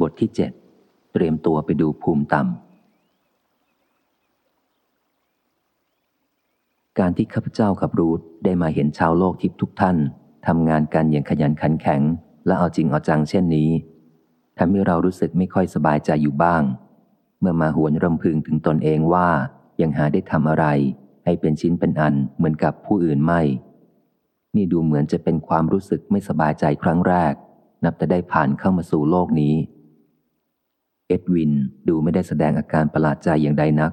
บทที่เจ็ดเตรียมตัวไปดูภูมิต่ำ การที่ข้าพเจ้ากับรูทได้มาเห็นชาวโลกทิพย์ทุกท่านทำงานกันอย่างขยันขันแข็ง และเอาจริงเอาจังเช่นนี้ทำให้เรารู้สึกไม่ค่อยสบายใจอยู่บ้าง เมื่อมาหวนรำพึงถึงตนเองว่ายังหาได้ทำอะไร ให้เป็นชิ้นเป็นอันเหมือนกับผู้อื่นไม่ นี่ดูเหมือนจะเป็นความรู้สึกไม่สบายใจครั้งแรก นับแต่ได้ผ่านเข้ามาสู่โลกนี้ อ็ดวินดูไม่ได้แสดงอาการประหลาดใจอย่างใดนัก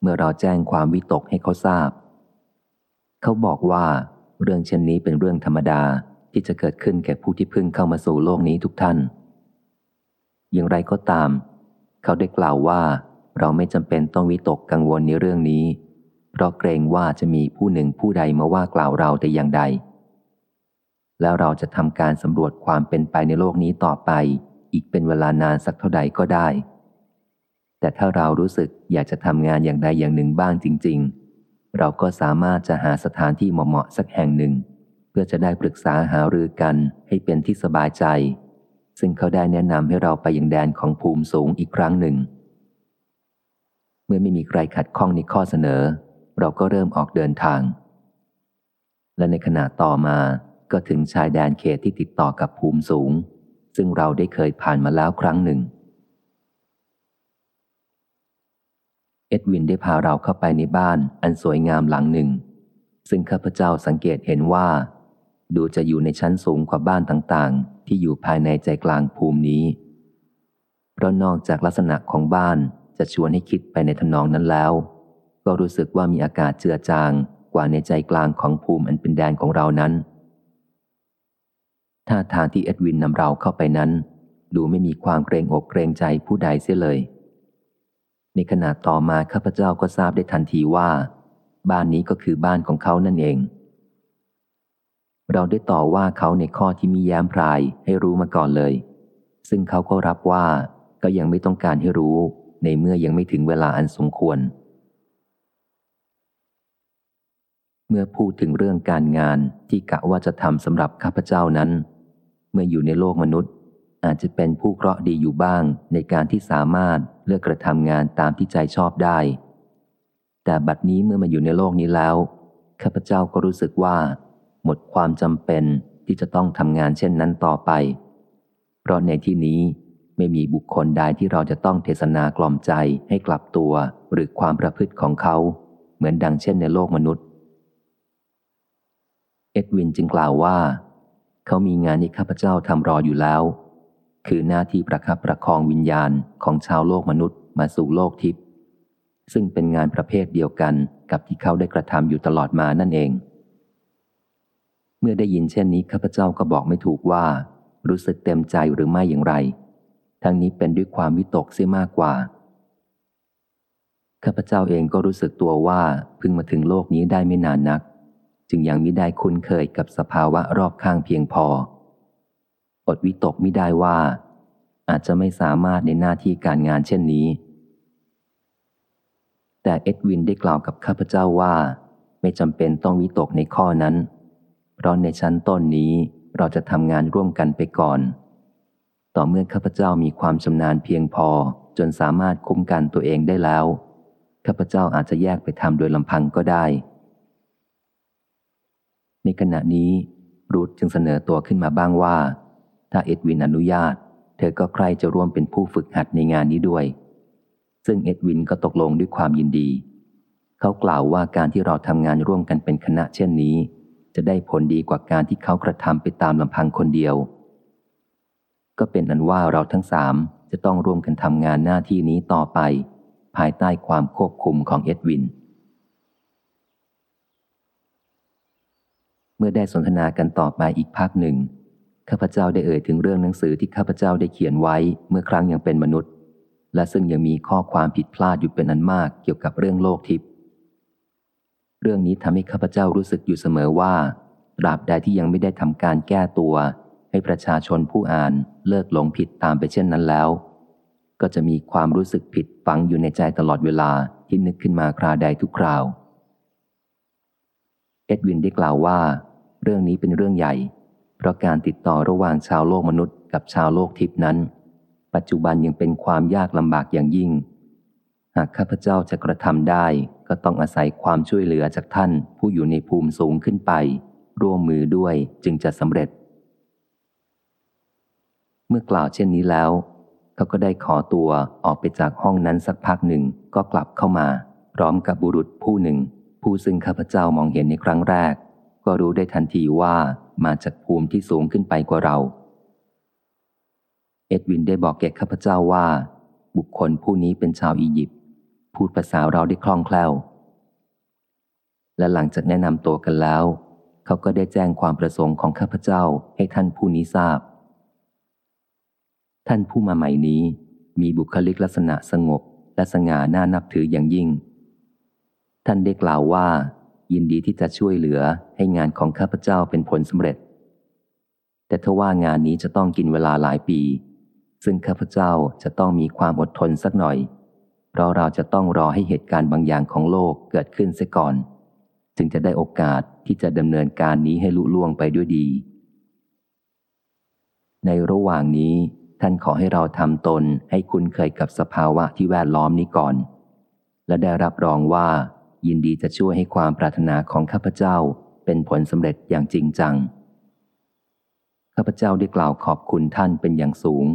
เมื่อเราแจ้งความวิตกให้เขาทราบ เขาบอกว่าเรื่องเช่นนี้เป็นเรื่องธรรมดาที่จะเกิดขึ้นแก่ผู้ที่เพิ่งเข้ามาสู่โลกนี้ทุกท่าน อย่างไรก็ตาม เขาได้กล่าวว่าเราไม่จำเป็นต้องวิตกกังวลในเรื่องนี้ เพราะเกรงว่าจะมีผู้หนึ่งผู้ใดมาว่ากล่าวเราแต่อย่างใด แล้วเราจะทำการสำรวจความเป็นไปในโลกนี้ต่อไป อีกเป็นเวลานานสักเท่าใดก็ได้ แต่ถ้าเรารู้สึกอยากจะทำงานอย่างใดอย่างหนึ่งบ้างจริง ๆ เราก็สามารถจะหาสถานที่เหมาะๆสักแห่งหนึ่ง เพื่อจะได้ปรึกษาหารือกันให้เป็นที่สบายใจ ซึ่งเขาได้แนะนำให้เราไปยังแดนของภูมิสูงอีกครั้งหนึ่ง เมื่อไม่มีใครขัดข้องในข้อเสนอ เราก็เริ่มออกเดินทาง และในขณะต่อมาก็ถึงชายแดนเขตที่ติดต่อกับภูมิสูง ซึ่งเราได้เคยผ่านมาแล้วครั้งหนึ่ง เอ็ดวินได้พาเราเข้าไปในบ้านอันสวยงามหลังหนึ่ง ซึ่งข้าพเจ้าสังเกตเห็นว่า ดูจะอยู่ในชั้นสูงกว่าบ้านต่างๆ ที่อยู่ภายในใจกลางภูมินี้ เพราะนอกจากลักษณะของบ้านจะชวนให้คิดไปในทนองนั้นแล้ว ก็รู้สึกว่ามีอากาศเจือจางกว่าในใจกลางของภูมิอันเป็นแดนของเรานั้น ท่าทางที่เอ็ดวินนำเราเข้าไปนั้น ดูไม่มีความเกรงอกเกรงใจผู้ใดเสียเลย ในขณะต่อมาข้าพเจ้าก็ทราบได้ทันทีว่า บ้านนี้ก็คือบ้านของเขานั่นเอง เราได้ต่อว่าเขาในข้อที่มีแย้มพรายให้รู้มาก่อนเลย ซึ่งเขาก็รับว่าก็ยังไม่ต้องการให้รู้ ในเมื่อยังไม่ถึงเวลาอันสมควร เมื่อพูดถึงเรื่องการงานที่กะว่าจะทำสำหรับข้าพเจ้านั้น เมื่ออยู่ในโลกมนุษย์ อาจจะเป็นผู้เคราะห์ดีอยู่บ้างในการที่สามารถเลือกกระทำงานตามที่ใจชอบได้ แต่บัดนี้เมื่อมาอยู่ในโลกนี้แล้ว ข้าพเจ้าก็รู้สึกว่า หมดความจำเป็นที่จะต้องทำงานเช่นนั้นต่อไป เพราะในที่นี้ไม่มีบุคคลใดที่เราจะต้องเทศนากล่อมใจให้กลับตัวหรือความประพฤติของเขา เหมือนดังเช่นในโลกมนุษย์ เอ็ดวินจึงกล่าวว่า เขามีงานที่ข้าพเจ้าทำรออยู่แล้ว คือหน้าที่ประคับประคองวิญญาณของชาวโลกมนุษย์มาสู่โลกทิพย์ซึ่งเป็นงานประเภทเดียวกันกับที่เขาได้กระทำอยู่ตลอดมานั่นเอง เมื่อได้ยินเช่นนี้ข้าพเจ้าก็บอกไม่ถูกว่า รู้สึกเต็มใจหรือไม่อย่างไร ทั้งนี้เป็นด้วยความวิตกเสียมากกว่าข้าพเจ้าเองก็รู้สึกตัวว่าเพิ่งมาถึงโลกนี้ได้ไม่นานนัก จึงยังมิได้คุ้นเคยกับสภาวะรอบข้างเพียงพอ อดวิตกไม่ได้ว่า อาจจะไม่สามารถในหน้าที่การงานเช่นนี้ แต่เอ็ดวินได้กล่าวกับข้าพเจ้าว่า ไม่จำเป็นต้องวิตกในข้อนั้น เพราะในชั้นต้นนี้เราจะทำงานร่วมกันไปก่อน ต่อเมื่อข้าพเจ้ามีความชำนาญเพียงพอจนสามารถคุ้มกันตัวเองได้แล้วข้าพเจ้าอาจจะแยกไปทำโดยลำพังก็ได้ ในขณะนี้รูทจึงเสนอตัวขึ้นมาบ้างว่า ถ้าเอ็ดวินอนุญาต เธอก็ใครจะร่วมเป็นผู้ฝึกหัดในงานนี้ด้วย ซึ่งเอ็ดวินก็ตกลงด้วยความยินดี เขากล่าวว่าการที่เราทำงานร่วมกันเป็นคณะเช่นนี้ จะได้ผลดีกว่าการที่เขากระทำไปตามลำพังคนเดียว ก็เป็นอันว่าเราทั้งสามจะต้องร่วมกันทำงานหน้าที่นี้ต่อไป ภายใต้ความควบคุมของเอ็ดวิน เมื่อได้สนทนากันต่อไปอีกพักหนึ่งข้าพเจ้าได้เอ่ยถึงเรื่องหนังสือที่ข้าพเจ้าได้เขียนไว้เมื่อครั้งยังเป็นมนุษย์ และซึ่งยังมีข้อความผิดพลาดอยู่เป็นอันมากเกี่ยวกับเรื่องโลกทิพย์เรื่องนี้ทำให้ข้าพเจ้ารู้สึกอยู่เสมอว่าตราบใดที่ยังไม่ได้ทำการแก้ตัว ให้ประชาชนผู้อ่านเลิกหลงผิดตามไปเช่นนั้นแล้ว ก็จะมีความรู้สึกผิดฝังอยู่ในใจตลอดเวลาที่นึกขึ้นมาคราใดทุกคราว เอ็ดวินได้กล่าวว่า เรื่องนี้เป็นเรื่องใหญ่ เพราะการติดต่อระหว่างชาวโลกมนุษย์กับชาวโลกทิพนั้น ปัจจุบันยังเป็นความยากลำบากอย่างยิ่ง หากข้าพเจ้าจะกระทำได้ก็ต้องอาศัยความช่วยเหลือจากท่านผู้อยู่ในภูมิสูงขึ้นไป ร่วมมือด้วยจึงจะสำเร็จ เมื่อกล่าวเช่นนี้แล้ว เขาก็ได้ขอตัวออกไปจากห้องนั้นสักพักหนึ่งก็กลับเข้ามา พร้อมกับบุรุษผู้หนึ่ง ผู้ซึ่งข้าพเจ้ามองเห็นในครั้งแรก ก็รู้ได้ทันทีว่ามาจากภูมิที่สูงขึ้นไปกว่าเรา เอ็ดวินได้บอกแก่ข้าพเจ้าว่า บุคคลผู้นี้เป็นชาวอียิปต์พูดภาษาเราได้คล่องแคล่ว และหลังจากแนะนำตัวกันแล้ว เขาก็ได้แจ้งความประสงค์ของข้าพเจ้าให้ท่านผู้นี้ทราบ ท่านผู้มาใหม่นี้มีบุคลิกลักษณะสงบและสง่าน่านับถืออย่างยิ่ง ท่านได้กล่าวว่า ยินดีที่จะช่วยเหลือให้งานของข้าพเจ้าเป็นผลสำเร็จ แต่ทว่างานนี้จะต้องกินเวลาหลายปี ซึ่งข้าพเจ้าจะต้องมีความอดทนสักหน่อย เพราะเราจะต้องรอให้เหตุการณ์บางอย่างของโลกเกิดขึ้นเสียก่อน จึงจะได้โอกาสที่จะดำเนินการนี้ให้ลุล่วงไปด้วยดี ในระหว่างนี้ท่านขอให้เราทำตนให้คุ้นเคยกับสภาวะที่แวดล้อมนี้ก่อน และได้รับรองว่า ยินดีจะช่วยให้ความปรารถนาของข้าพเจ้าเป็นผลสำเร็จอย่างจริงจัง ข้าพเจ้าได้กล่าวขอบคุณท่านเป็นอย่างสูง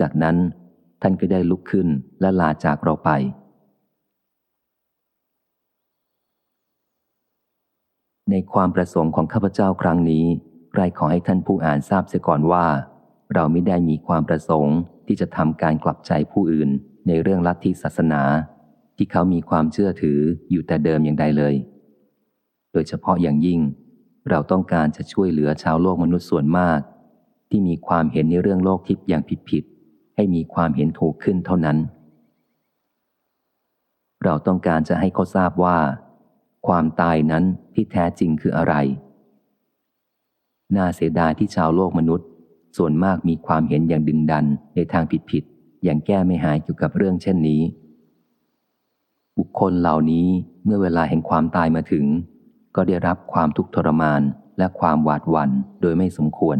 จากนั้นท่านก็ได้ลุกขึ้นและลาจากเราไป ในความประสงค์ของข้าพเจ้าครั้งนี้ไรขอให้ท่านผู้อ่านทราบเสียก่อนว่า เราไม่ได้มีความประสงค์ที่จะทำการกลับใจผู้อื่นในเรื่องลัทธิศาสนา ที่เขามีความเชื่อถืออยู่แต่เดิมอย่างใดเลย โดยเฉพาะอย่างยิ่ง เราต้องการจะช่วยเหลือชาวโลกมนุษย์ส่วนมาก ที่มีความเห็นในเรื่องโลกทิพย์อย่างผิดๆให้มีความเห็นถูกขึ้นเท่านั้น เราต้องการจะให้เขาทราบว่า ความตายนั้นที่แท้จริงคืออะไร น่าเสียดายที่ชาวโลกมนุษย์ ส่วนมากมีความเห็นอย่างดึงดันในทางผิดๆอย่างแก้ไม่หายเกี่ยวกับเรื่องเช่นนี้ บุคคลเหล่านี้เมื่อเวลาแห่งความตายมาถึง ก็ได้รับความทุกข์ทรมานและความหวาดหวั่นโดยไม่สมควร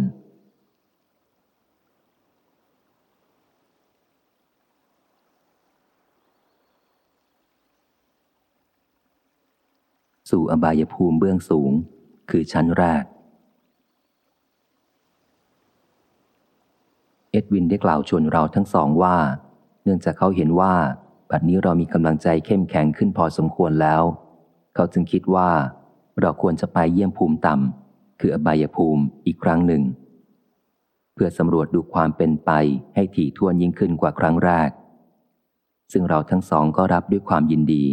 สู่อบายภูมิเบื้องสูง คือชั้นแรก เอ็ดวินได้กล่าวชวนเราทั้งสองว่า เนื่องจากเขาเห็นว่า บัดนี้เรามีกำลังใจเข้มแข็งขึ้นพอสมควรแล้ว เขาจึงคิดว่า เราควรจะไปเยี่ยมภูมิต่ำคืออบายภูมิอีกครั้งหนึ่ง เพื่อสำรวจดูความเป็นไปให้ถี่ถ้วนยิ่งขึ้นกว่าครั้งแรก ซึ่งเราทั้งสองก็รับด้วยความยินดี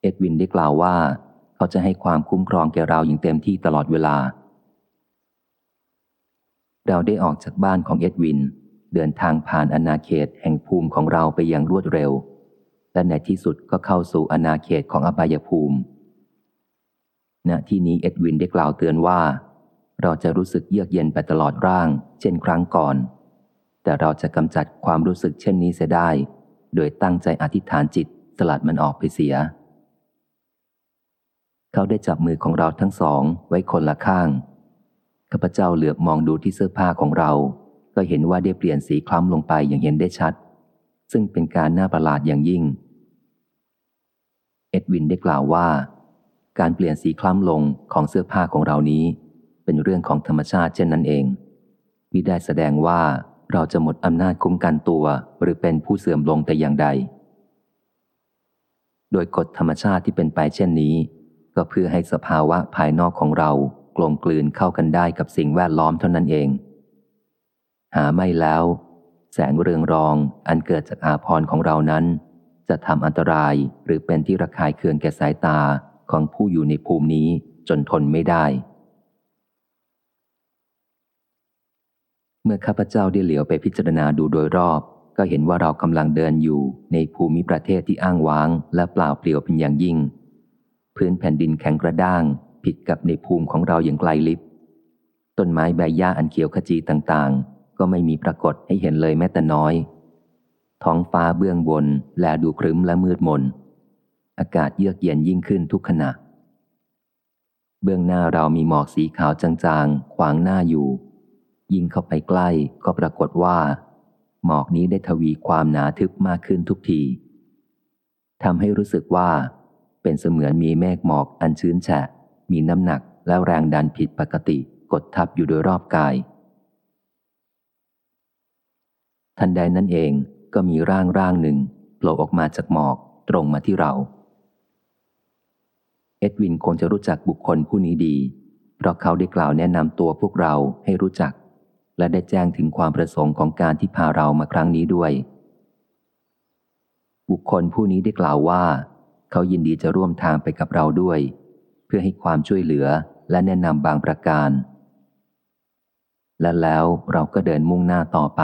เอ็ดวินได้กล่าวว่า เขาจะให้ความคุ้มครองแก่เราอย่างเต็มที่ตลอดเวลา เราได้ออกจากบ้านของเอ็ดวิน เดินทางผ่านอาณาเขตแห่งภูมิของเราไปอย่างรวดเร็ว และในที่สุดก็เข้าสู่อาณาเขตของอบายภูมิ ณ ที่นี้เอ็ดวินได้กล่าวเตือนว่า เราจะรู้สึกเยือกเย็นไปตลอดร่าง เช่นครั้งก่อน แต่เราจะกำจัดความรู้สึกเช่นนี้เสียได้ โดยตั้งใจอธิษฐานจิตสลัดมันออกไปเสีย เขาได้จับมือของเราทั้งสองไว้คนละข้างข้าพเจ้าเหลือบมองดูที่เสื้อผ้าของเรา ก็เห็นว่าได้เปลี่ยนสีคล้ำลงไปอย่างเห็นได้ชัด ซึ่งเป็นการน่าประหลาดอย่างยิ่ง เอ็ดวินได้กล่าวว่า การเปลี่ยนสีคล้ำลงของเสื้อผ้าของเรานี้ เป็นเรื่องของธรรมชาติเช่นนั้นเองมิได้แสดงว่าเราจะหมดอำนาจคุ้มกันตัว หรือเป็นผู้เสื่อมลงแต่อย่างใด โดยกฎธรรมชาติที่เป็นไปเช่นนี้ ก็เพื่อให้สภาวะภายนอกของเรากลมกลืนเข้ากันได้กับสิ่งแวดล้อมเท่านั้นเอง หาไม่แล้ว แสงเรืองรองอันเกิดจากอาพรของเรานั้น จะทำอันตรายหรือเป็นที่ระคายเคืองแก่สายตาของผู้อยู่ในภูมินี้จนทนไม่ได้ เมื่อข้าพเจ้าได้เหลียวไปพิจารณาดูโดยรอบ ก็เห็นว่าเรากำลังเดินอยู่ในภูมิประเทศที่อ้างว้าง และเปล่าเปลี่ยวเป็นอย่างยิ่ง พื้นแผ่นดินแข็งกระด้าง ผิดกับในภูมิของเราอย่างไกลลิบต้นไม้ใบหญ้าอันเขียวขจีต่างๆ ก็ไม่มีปรากฏให้เห็นเลยแม้แต่น้อย ท้องฟ้าเบื้องบนแลดูครึ้มและมืดมน อากาศเยือกเย็นยิ่งขึ้นทุกขณะ เบื้องหน้าเรามีหมอกสีขาวจางๆ ขวางหน้าอยู่ ยิ่งเข้าไปใกล้ก็ปรากฏว่า หมอกนี้ได้ทวีความหนาทึบมากขึ้นทุกทีทำให้รู้สึกว่า เป็นเสมือนมีเมฆหมอกอันชื้นแฉะ มีน้ำหนักและแรงดันผิดปกติกดทับอยู่โดยรอบกาย ทันใดนั้นเองก็มีร่างร่างหนึ่งโผล่ออกมาจากหมอกตรงมาที่เรา เอ็ดวินคงจะรู้จักบุคคลผู้นี้ดี เพราะเขาได้กล่าวแนะนำตัวพวกเราให้รู้จัก และได้แจ้งถึงความประสงค์ของการที่พาเรามาครั้งนี้ด้วย บุคคลผู้นี้ได้กล่าวว่า เขายินดีจะร่วมทางไปกับเราด้วย เพื่อให้ความช่วยเหลือและแนะนำบางประการ และแล้วเราก็เดินมุ่งหน้าต่อไป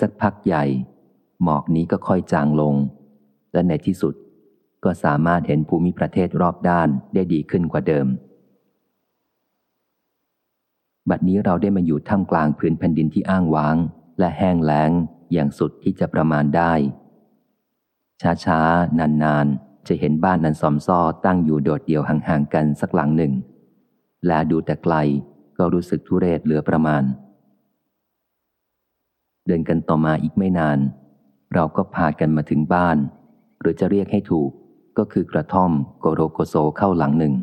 สักพักใหญ่ หมอกนี้ก็ค่อยจางลง และในที่สุดก็สามารถเห็นภูมิประเทศรอบด้านได้ดีขึ้นกว่าเดิม บัดนี้เราได้มาอยู่ท่ามกลางพื้นแผ่นดินที่อ้างว้าง และแห้งแล้งอย่างสุดที่จะประมาณได้ ช้าๆ นานๆ จะเห็นบ้านนันซอมซ้อตั้งอยู่โดดเดี่ยวห่างๆกันสักหลังหนึ่ง และดูแต่ไกลก็รู้สึกทุเรศเหลือประมาณ เดินกันต่อมาอีกไม่นาน เราก็พากันมาถึงบ้าน หรือจะเรียกให้ถูกก็คือกระท่อมโกโรโกโซเข้าหลังหนึ่ง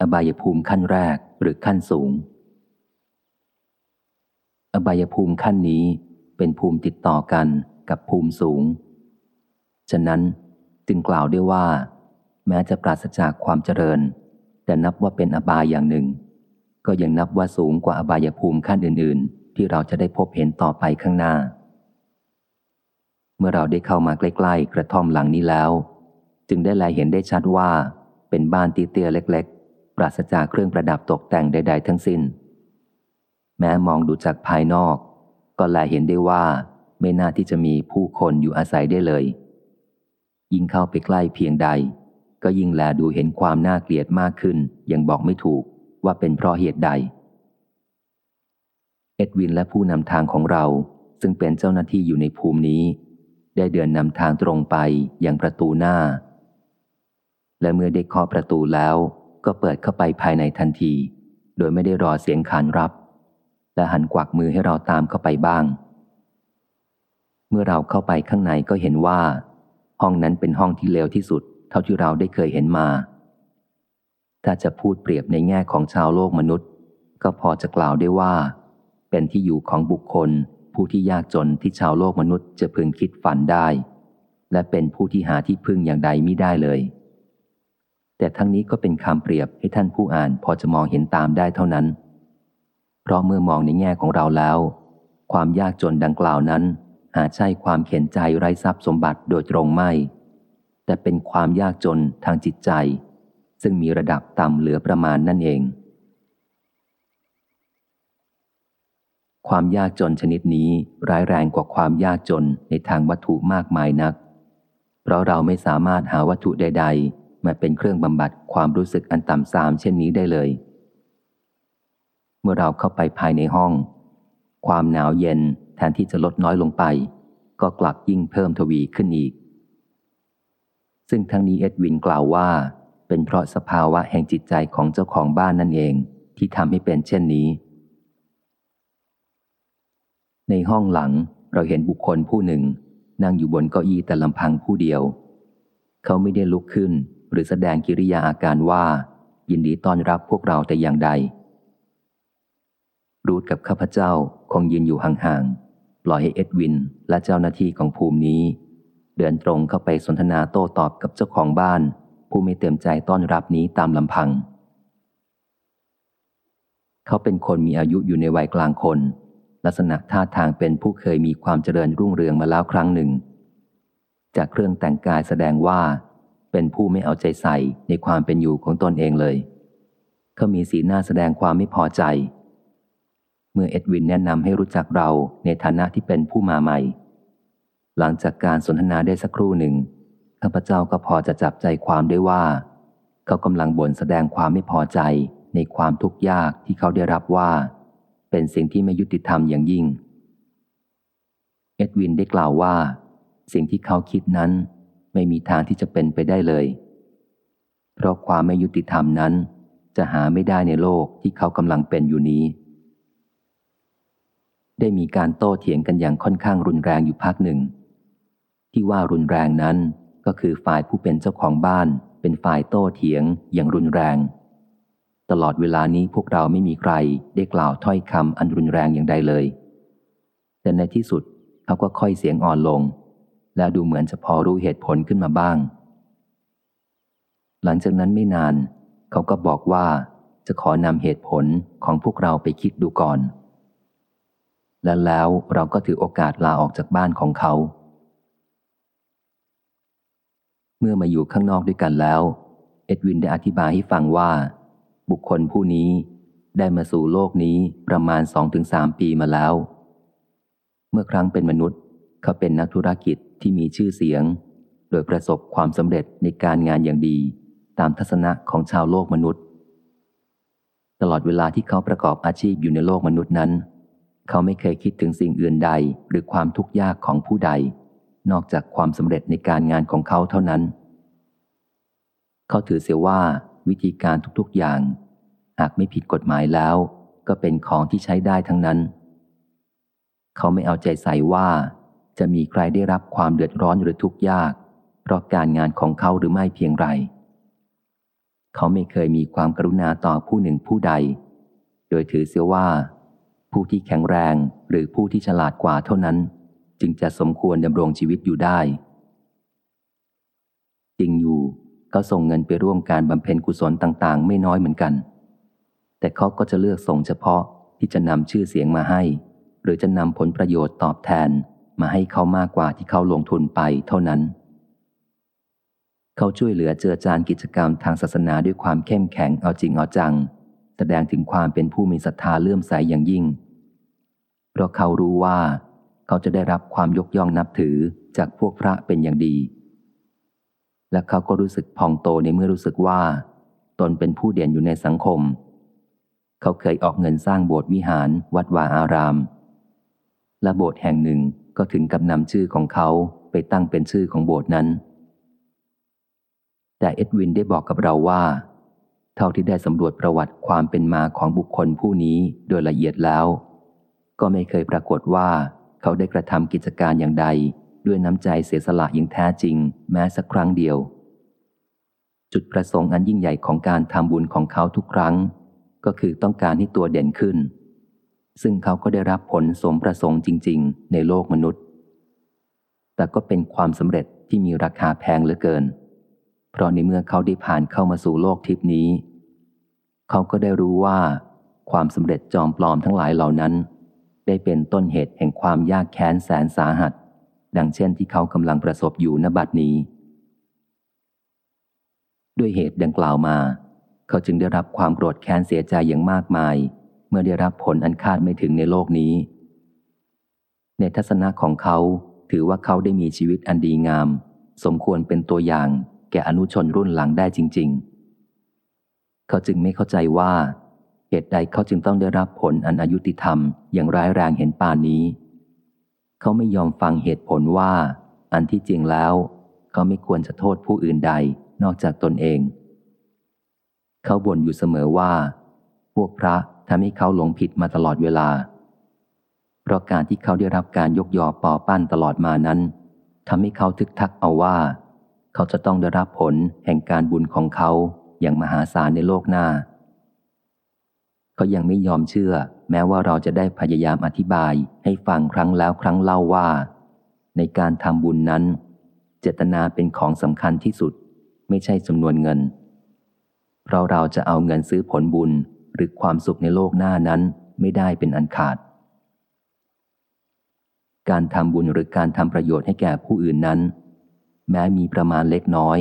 อบายภูมิขั้นแรกหรือขั้นสูง อบายภูมิขั้นนี้เป็นภูมิติดต่อกันกับภูมิสูง ฉะนั้นจึงกล่าวได้ว่า แม้จะปราศจากความเจริญ แต่นับว่าเป็นอบายอย่างหนึ่ง ก็ยังนับว่าสูงกว่าอบายภูมิขั้นอื่น ๆ ที่เราจะได้พบเห็นต่อไปข้างหน้า เมื่อเราได้เข้ามาใกล้ ๆ กระท่อมหลังนี้แล้ว จึงได้แลเห็นได้ชัดว่า เป็นบ้านตีเตี้ยเล็ก ๆ ปราศจากเครื่องประดับตกแต่งใด ๆ ทั้งสิน้น แม้มองดูจากภายนอก ก็แลเห็นได้ว่า ไม่น่าที่จะมีผู้คนอยู่อาศัยได้เลย ยิ่งเข้าไปใกล้เพียงใด ก็ยิ่งแลดูเห็นความน่าเกลียดมากขึ้นยังบอกไม่ถูก ว่าเป็นเพราะเหตุใด เอ็ดวินและผู้นำทางของเราซึ่งเป็นเจ้าหน้าที่อยู่ในภูมินี้ ได้เดินนำทางตรงไปยังประตูหน้า และเมื่อได้เคาะประตูแล้วก็เปิดเข้าไปภายในทันที โดยไม่ได้รอเสียงขานรับ และหันกวักมือให้เราตามเข้าไปบ้าง เมื่อเราเข้าไปข้างในก็เห็นว่า ห้องนั้นเป็นห้องที่เลวที่สุด เท่าที่เราได้เคยเห็นมา ถ้าจะพูดเปรียบในแง่ของชาวโลกมนุษย์ ก็พอจะกล่าวได้ว่า เป็นที่อยู่ของบุคคล ผู้ที่ยากจนที่ชาวโลกมนุษย์จะพึงคิดฝันได้ และเป็นผู้ที่หาที่พึ่งอย่างใดไม่ได้เลย แต่ทั้งนี้ก็เป็นคำเปรียบให้ท่านผู้อ่านพอจะมองเห็นตามได้เท่านั้น เพราะเมื่อมองในแง่ของเราแล้ว ความยากจนดังกล่าวนั้น หาใช่ความเข็นใจไร้ทรัพย์สมบัติโดยตรงไม่ แต่เป็นความยากจนทางจิตใจ ซึ่งมีระดับต่ำเหลือประมาณนั่นเอง ความยากจนชนิดนี้ร้ายแรงกว่าความยากจนในทางวัตถุมากมายนัก เพราะเราไม่สามารถหาวัตถุใด ๆ มาเป็นเครื่องบำบัดความรู้สึกอันต่ำสามเช่นนี้ได้เลย เมื่อเราเข้าไปภายในห้อง ความหนาวเย็นแทนที่จะลดน้อยลงไป ก็กลับยิ่งเพิ่มทวีขึ้นอีกซึ่งทั้งนี้เอ็ดวินกล่าวว่า เป็นเพราะสภาวะแห่งจิตใจของเจ้าของบ้านนั่นเองที่ทำให้เป็นเช่นนี้ ในห้องหลังเราเห็นบุคคลผู้หนึ่ง นั่งอยู่บนเก้าอี้แต่ลำพังผู้เดียว เขาไม่ได้ลุกขึ้นหรือแสดงกิริยาอาการว่า ยินดีต้อนรับพวกเราแต่อย่างใด รูดกับข้าพเจ้าคงยืนอยู่ห่างๆปล่อยให้เอ็ดวินและเจ้าหน้าที่ของภูมินี้ เดินตรงเข้าไปสนทนาโต้ตอบกับเจ้าของบ้าน ผู้ไม่เต็มใจต้อนรับนี้ตามลำพัง เขาเป็นคนมีอายุอยู่ในวัยกลางคน ลักษณะท่าทางเป็นผู้เคยมีความเจริญรุ่งเรืองมาแล้วครั้งหนึ่ง จากเครื่องแต่งกายแสดงว่า เป็นผู้ไม่เอาใจใส่ในความเป็นอยู่ของตนเองเลย เขามีสีหน้าแสดงความไม่พอใจ เมื่อเอ็ดวินแนะนำให้รู้จักเราในฐานะที่เป็นผู้มาใหม่ หลังจากการสนทนาได้สักครู่หนึ่ง ข้าพเจ้าก็พอจะจับใจความได้ว่า เขากำลังบ่นแสดงความไม่พอใจในความทุกข์ยากที่เขาได้รับว่า เป็นสิ่งที่ไม่ยุติธรรมอย่างยิ่ง เอ็ดวินได้กล่าวว่า สิ่งที่เขาคิดนั้นไม่มีทางที่จะเป็นไปได้เลย เพราะความไม่ยุติธรรมนั้น จะหาไม่ได้ในโลกที่เขากำลังเป็นอยู่นี้ ได้มีการโต้เถียงกันอย่างค่อนข้างรุนแรงอยู่พักหนึ่ง ที่ว่ารุนแรงนั้น ก็คือฝ่ายผู้เป็นเจ้าของบ้าน เป็นฝ่ายโต้เถียงอย่างรุนแรง ตลอดเวลานี้พวกเราไม่มีใครได้กล่าวถ้อยคำอันรุนแรงอย่างใดเลย แต่ในที่สุดเขาก็ค่อยเสียงอ่อนลง และดูเหมือนจะพอรู้เหตุผลขึ้นมาบ้าง หลังจากนั้นไม่นาน เขาก็บอกว่าจะขอนำเหตุผลของพวกเราไปคิดดูก่อน และแล้วเราก็ถือโอกาสลาออกจากบ้านของเขา เมื่อมาอยู่ข้างนอกด้วยกันแล้ว เอ็ดวินได้อธิบายให้ฟังว่า บุคคลผู้นี้ได้มาสู่โลกนี้ประมาณสองถึงสามปีมาแล้ว เมื่อครั้งเป็นมนุษย์เขาเป็นนักธุรกิจที่มีชื่อเสียง โดยประสบความสำเร็จในการงานอย่างดี ตามทัศนะของชาวโลกมนุษย์ ตลอดเวลาที่เขาประกอบอาชีพอยู่ในโลกมนุษย์นั้น เขาไม่เคยคิดถึงสิ่งอื่นใดหรือความทุกข์ยากของผู้ใด นอกจากความสำเร็จในการงานของเขาเท่านั้น เขาถือเสียว่าวิธีการทุกๆอย่าง หากไม่ผิดกฎหมายแล้ว ก็เป็นของที่ใช้ได้ทั้งนั้น เขาไม่เอาใจใส่ว่า จะมีใครได้รับความเดือดร้อนหรือทุกข์ยาก เพราะการงานของเขาหรือไม่เพียงไร เขาไม่เคยมีความกรุณาต่อผู้หนึ่งผู้ใด โดยถือเสียว่า ผู้ที่แข็งแรงหรือผู้ที่ฉลาดกว่าเท่านั้น จึงจะสมควรดำรงชีวิตอยู่ได้ จริงอยู่ก็ส่งเงินไปร่วมการบำเพ็ญกุศลต่างๆ ไม่น้อยเหมือนกัน แต่เขาก็จะเลือกส่งเฉพาะที่จะนำชื่อเสียงมาให้ หรือจะนำผลประโยชน์ตอบแทนมาให้เขามากกว่าที่เขาลงทุนไปเท่านั้น เขาช่วยเหลือเจือจานกิจกรรมทางศาสนาด้วยความเข้มแข็งเอาจริงเอาจัง แสดงถึงความเป็นผู้มีศรัทธาเลื่อมใสอย่างยิ่ง เพราะเขารู้ว่า เขาจะได้รับความยกย่องนับถือจากพวกพระเป็นอย่างดี และเขาก็รู้สึกพองโตในเมื่อรู้สึกว่า ตนเป็นผู้เด่นอยู่ในสังคม เขาเคยออกเงินสร้างโบสถ์วิหารวัดวาอาราม และโบสถ์แห่งหนึ่งก็ถึงกับนำชื่อของเขาไปตั้งเป็นชื่อของโบสถ์นั้น แต่เอ็ดวินได้บอกกับเราว่า เท่าที่ได้สำรวจประวัติความเป็นมาของบุคคลผู้นี้โดยละเอียดแล้ว ก็ไม่เคยปรากฏว่า เขาได้กระทำกิจการอย่างใด ด้วยน้ำใจเสียสละอย่างแท้จริง แม้สักครั้งเดียว จุดประสงค์อันยิ่งใหญ่ของการทำบุญของเขาทุกครั้ง ก็คือต้องการให้ตัวเด่นขึ้น ซึ่งเขาก็ได้รับผลสมประสงค์จริง ๆ ในโลกมนุษย์ แต่ก็เป็นความสำเร็จที่มีราคาแพงเหลือเกิน เพราะในเมื่อเขาได้ผ่านเข้ามาสู่โลกทิพนี้ เขาก็ได้รู้ว่าความสำเร็จจอมปลอมทั้งหลายเหล่านั้น ได้เป็นต้นเหตุแห่งความยากแค้นแสนสาหัส ดังเช่นที่เขากำลังประสบอยู่ณบัดนี้ ด้วยเหตุดังกล่าวมา เขาจึงได้รับความโกรธแค้นเสียใจอย่างมากมาย เมื่อได้รับผลอันคาดไม่ถึงในโลกนี้ ในทัศนะของเขาถือว่าเขาได้มีชีวิตอันดีงาม สมควรเป็นตัวอย่าง แก่อนุชนรุ่นหลังได้จริง ๆ เขาจึงไม่เข้าใจว่า เหตุใดเขาจึงต้องได้รับผลอันอายุติธรรมอย่างร้ายแรงเห็นป่านนี้ เขาไม่ยอมฟังเหตุผลว่า อันที่จริงแล้ว เขาไม่ควรจะโทษผู้อื่นใดนอกจากตนเอง เขาบ่นอยู่เสมอว่า พวกพระทำให้เขาหลงผิดมาตลอดเวลา เพราะการที่เขาได้รับการยกยอปอปั้นตลอดมานั้นทำให้เขาทึกทักเอาว่า เขาจะต้องได้รับผลแห่งการบุญของเขาอย่างมหาศาลในโลกหน้า เขายังไม่ยอมเชื่อ แม้ว่าเราจะได้พยายามอธิบายให้ฟังครั้งแล้วครั้งเล่าว่า ในการทำบุญนั้น เจตนาเป็นของสำคัญที่สุด ไม่ใช่จำนวนเงิน เพราะเราจะเอาเงินซื้อผลบุญหรือความสุขในโลกหน้านั้นไม่ได้เป็นอันขาด การทำบุญหรือการทำประโยชน์ให้แก่ผู้อื่นนั้น แม้มีประมาณเล็กน้อย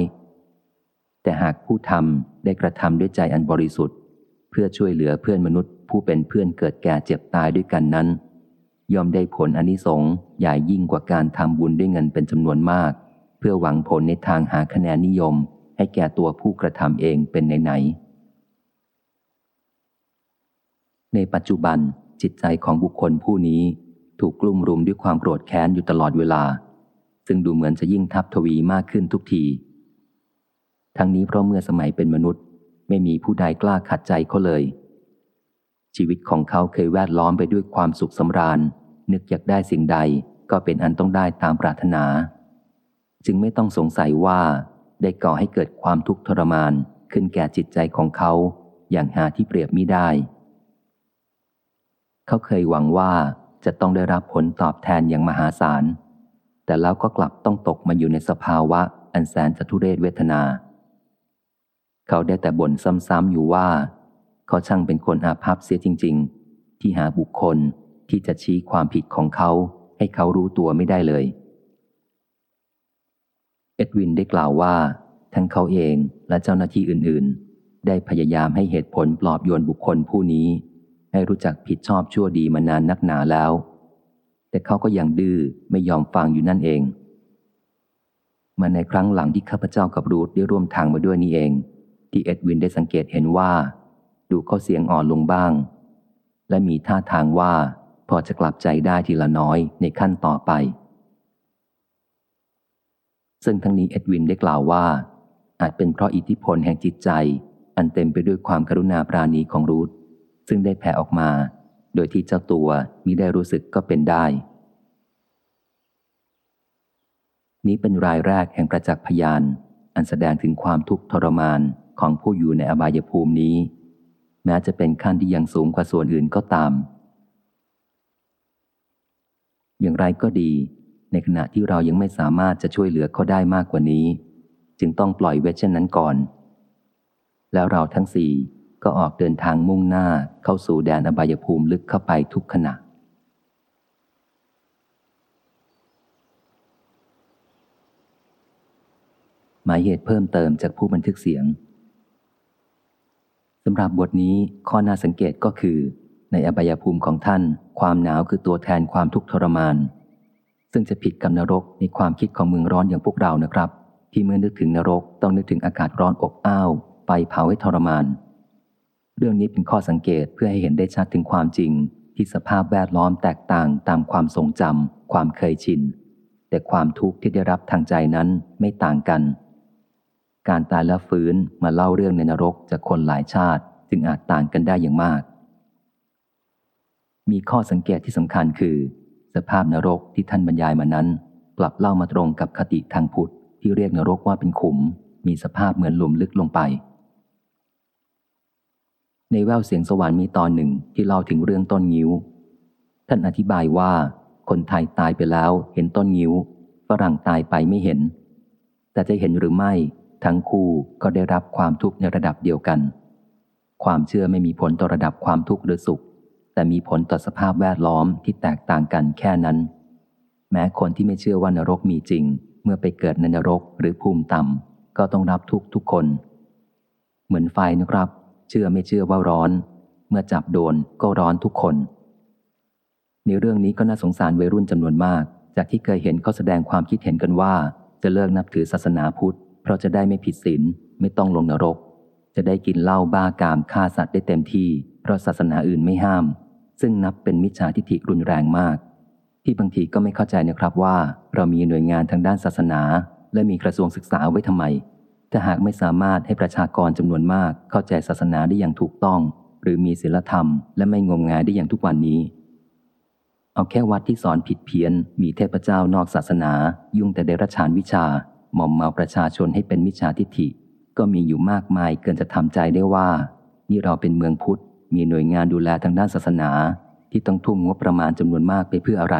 แต่หากผู้ทำได้กระทำด้วยใจอันบริสุทธิ์ เพื่อช่วยเหลือเพื่อนมนุษย์ ผู้เป็นเพื่อนเกิดแก่เจ็บตายด้วยกันนั้น ย่อมได้ผลอนิสงส์ใหญ่ยิ่งกว่าการทำบุญด้วยเงินเป็นจำนวนมาก เพื่อหวังผลในทางหาคะแนนนิยม ให้แก่ตัวผู้กระทำเองเป็นไหนๆในปัจจุบันจิตใจของบุคคลผู้นี้ถูกกลุ่มรุมด้วยความโกรธแค้นอยู่ตลอดเวลา ซึ่งดูเหมือนจะยิ่งทับทวีมากขึ้นทุกที ทั้งนี้เพราะเมื่อสมัยเป็นมนุษย์ ไม่มีผู้ใดกล้าขัดใจเขาเลย ชีวิตของเขาเคยแวดล้อมไปด้วยความสุขสำราญ นึกอยากได้สิ่งใดก็เป็นอันต้องได้ตามปรารถนา จึงไม่ต้องสงสัยว่าได้ก่อให้เกิดความทุกข์ทรมานขึ้นแก่จิตใจของเขาอย่างหาที่เปรียบมิได้ เขาเคยหวังว่าจะต้องได้รับผลตอบแทนอย่างมหาศาล แต่แล้วก็กลับต้องตกมาอยู่ในสภาวะอันแสนจะทุเรศเวทนา เขาได้แต่บ่นซ้ำๆอยู่ว่า เขาช่างเป็นคนอาภัพเสียจริง ๆ ที่หาบุคคลที่จะชี้ความผิดของเขาให้เขารู้ตัวไม่ได้เลย เอ็ดวินได้กล่าวว่า ทั้งเขาเองและเจ้าหน้าที่อื่นๆ ได้พยายามให้เหตุผลปลอบโยนบุคคลผู้นี้ ให้รู้จักผิดชอบชั่วดีมานานนักหนาแล้ว แต่เขาก็ยังดื้อไม่ยอมฟังอยู่นั่นเองมาในครั้งหลังที่ข้าพเจ้ากับรูธได้ร่วมทางมาด้วยนี่เอง ที่เอ็ดวินได้สังเกตเห็นว่า ดูเขาเสียงอ่อนลงบ้าง และมีท่าทางว่าพอจะกลับใจได้ทีละน้อยในขั้นต่อไป ซึ่งทั้งนี้เอ็ดวินได้กล่าวว่า อาจเป็นเพราะอิทธิพลแห่งจิตใจ อันเต็มไปด้วยความกรุณาปราณีของรูธซึ่งได้แผ่ออกมา โดยที่เจ้าตัวมิได้รู้สึกก็เป็นได้ นี้เป็นรายแรกแห่งประจักษ์พยาน อันแสดงถึงความทุกข์ทรมาน ของผู้อยู่ในอบายภูมินี้ แม้จะเป็นขั้นที่ยังสูงกว่าส่วนอื่นก็ตาม อย่างไรก็ดี ในขณะที่เรายังไม่สามารถจะช่วยเหลือเขาได้มากกว่านี้ จึงต้องปล่อยเวทเช่นนั้นก่อน แล้วเราทั้งสี่ก็ออกเดินทางมุ่งหน้าเข้าสู่แดนอบายภูมิลึกเข้าไปทุกขณะหมายเหตุเพิ่มเติมจากผู้บันทึกเสียงำหรับบทนี้ข้อน่าสังเกตก็คือ ในอบายภูมิของท่าน ความหนาวคือตัวแทนความทุกข์ทรมาน ซึ่งจะผิดกับนรกในความคิดของเมืองร้อนอย่างพวกเรานะครับ ที่เมื่อนึกถึงนรกต้องนึกถึงอากาศร้อนอบอ้าวไปเผาให้ทรมาน เรื่องนี้เป็นข้อสังเกตเพื่อให้เห็นได้ชัดถึงความจริง ที่สภาพแวดล้อมแตกต่างตามความทรงจำความเคยชินแต่ความทุกข์ที่ได้รับทางใจนั้นไม่ต่างกัน การตายและฟื้นมาเล่าเรื่องในนรกจากคนหลายชาติจึงอาจต่างกันได้อย่างมาก มีข้อสังเกตที่สำคัญคือ สภาพนรกที่ท่านบรรยายมานั้น กลับเล่ามาตรงกับคติทางพุทธที่เรียกนรกว่าเป็นขุม มีสภาพเหมือนหลุมลึกลงไป ในแววเสียงสวรรค์มีตอนหนึ่งที่เล่าถึงเรื่องต้นงิ้ว ท่านอธิบายว่า คนไทยตายไปแล้วเห็นต้นงิ้วฝรั่งตายไปไม่เห็น แต่จะเห็นหรือไม่ ทั้งคู่ก็ได้รับความทุกข์ในระดับเดียวกัน ความเชื่อไม่มีผลต่อระดับความทุกข์หรือสุข แต่มีผลต่อสภาพแวดล้อมที่แตกต่างกันแค่นั้น แม้คนที่ไม่เชื่อว่านรกมีจริง เมื่อไปเกิดในนรกหรือภูมิต่ำก็ต้องรับทุกทุกคน เหมือนไฟนะครับ เชื่อไม่เชื่อว่าร้อน เมื่อจับโดนก็ร้อนทุกคน ในเรื่องนี้ก็น่าสงสารวัยรุ่นจำนวนมาก จากที่เคยเห็นเขาแสดงความคิดเห็นกันว่าจะเลิกนับถือศาสนาพุทธ เพราะจะได้ไม่ผิดศีลไม่ต้องลงนรก จะได้กินเหล้าบ้ากามฆ่าสัตว์ได้เต็มที่ เพราะศาสนาอื่นไม่ห้าม ซึ่งนับเป็นมิจฉาทิฏฐิรุนแรงมาก ที่บางทีก็ไม่เข้าใจนะครับว่า เรามีหน่วยงานทางด้านศาสนา และมีกระทรวงศึกษาไว้ทำไม ถ้าหากไม่สามารถให้ประชากรจำนวนมากเข้าใจศาสนาได้อย่างถูกต้อง หรือมีศีลธรรม และไม่งมงายได้อย่างทุกวันนี้เอาแค่วัดที่สอนผิดเพี้ยน มีเทพเจ้านอกศาสนา ยุ่งแต่เดรัจฉานวิชา ม่อมเมาประชาชนให้เป็นมิจฉาทิฏฐิ ก็มีอยู่มากมายเกินจะทำใจได้ว่า นี่เราเป็นเมืองพุทธ มีหน่วยงานดูแลทางด้านศาสนา ที่ต้องทุ่มงบประมาณจำนวนมากไปเพื่ออะไร